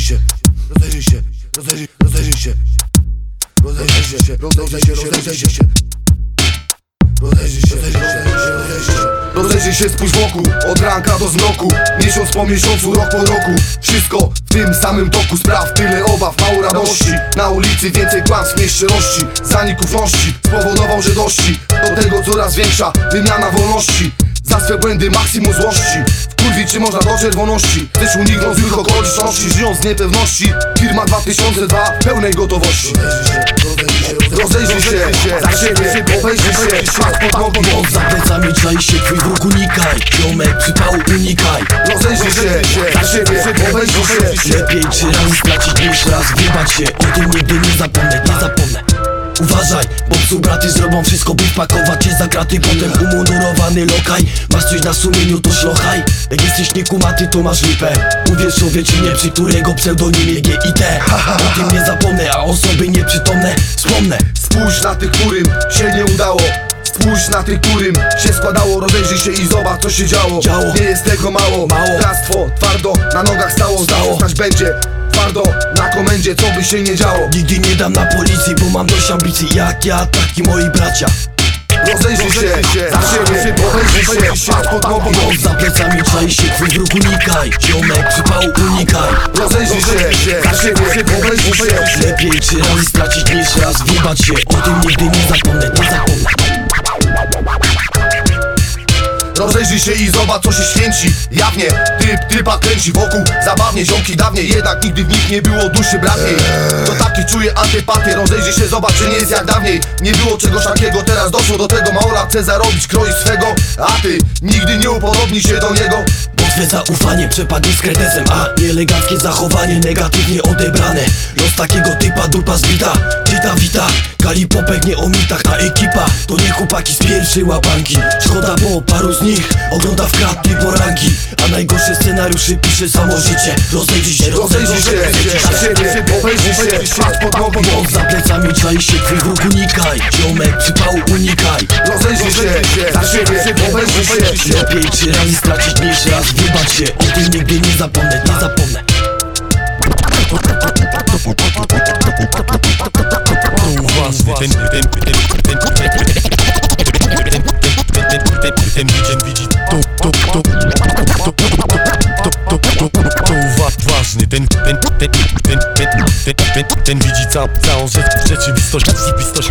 Rozejrzyj się, rozejrzyj się, rozejrzyj, się. Rozejrzyj się, rozejrzyj się, rozejrzyj się. Rozejrzyj się, rozejrzyj się, rozejrzyj się. Rozejrzyj się, spójrz wokół, od ranka do zmroku. Miesiąc po miesiącu, rok po roku. Wszystko w tym samym toku spraw. Tyle obaw, mało radości. Na ulicy więcej kłamstw, mniej szczerości. Zanik ufności spowodował żedości Do tego coraz większa wymiana wolności. Za swe błędy maksimum złości Wkurwić czy można do czerwoności? Chcesz uniknąć złych okoliczności. Żyjąc z niepewności. Firma 2002 pełnej gotowości. Rozejrzyj się, za siebie, obejrzyj się. Świat pod nogi Za plecami czai się twój wróg unikaj. Ziomek przypału unikaj. Rozejrzyj się, za siebie, obejrzyj się. Lepiej trzy razy stracić niż raz wybać się. O tym nigdy nie zapomnę, nie zapomnę. Uważaj, bo psu braty zrobią wszystko by wpakować cię za kraty. Potem umundurowany lokaj Masz coś na sumieniu to szlochaj Jak jesteś niekumaty to masz lipę. Uwierz człowieczynie przy którego pseudonimie G i T. O tym nie zapomnę, a osoby nieprzytomne Wspomnę. Spójrz na tych, którym się nie udało. Spójrz na tych, którym się składało. Rozejrzyj się i zobacz co się działo. Działo. Nie jest tego mało, Mało. Bractwo twardo na nogach stało. Stało. Stać będzie Twardo na komendzie, co by się nie działo. Nigdy nie dam na policji, bo mam dość ambicji. Jak ja, tak i moi bracia Rozejrzyj się, za siebie, obejrzyj się Świat pod nogi. Bo za plecami czai się twój wróg unikaj. Ziomek przypału unikaj. Rozejrzyj się, za siebie, obejrzyj się Lepiej trzy razy stracić niż raz wybać się. O tym nigdy nie zapomnę, nie zapomnę Rozejrzyj się i zobacz co się święci. Jawnie, typ typa kręci wokół. Zabawnie, ziomki dawniej Jednak nigdy w nich nie było duszy bratniej To taki czuje antypatię. Rozejrzyj się, zobacz czy nie jest jak dawniej. Nie było czegoś takiego, teraz doszło do tego. Maola chce zarobić, kroi swego A ty nigdy nie upodobnij się do niego. Twe zaufanie przepadnie z kretesem A nieeleganckie zachowanie negatywnie odebrane. Los takiego typa dupa zbita. Wita, wita, kali popek nie o mitach Ta ekipa. To nie chłopaki z pierwszej łapanki. Szkoda, bo paru z nich ogląda w kratki poranki. A najgorsze scenariusze pisze samo życie. Rozejrzyj się, Rozejrzyj się, za siebie, obejrzyj się. Świat pod nogi. Bo za plecami czai się twój wróg unikaj. Ziomek przypału unikaj. Rozejrzyj się, za siebie, obejrzyj się. Lepiej trzy razy stracić niż raz wybać się. O tym nigdy nie zapomnę, nie zapomnę ważny ten, ten, ten, ten, ten, ten, ten, ten widzi ca, całą rzecz, rzeczywistość, rzeczywistość,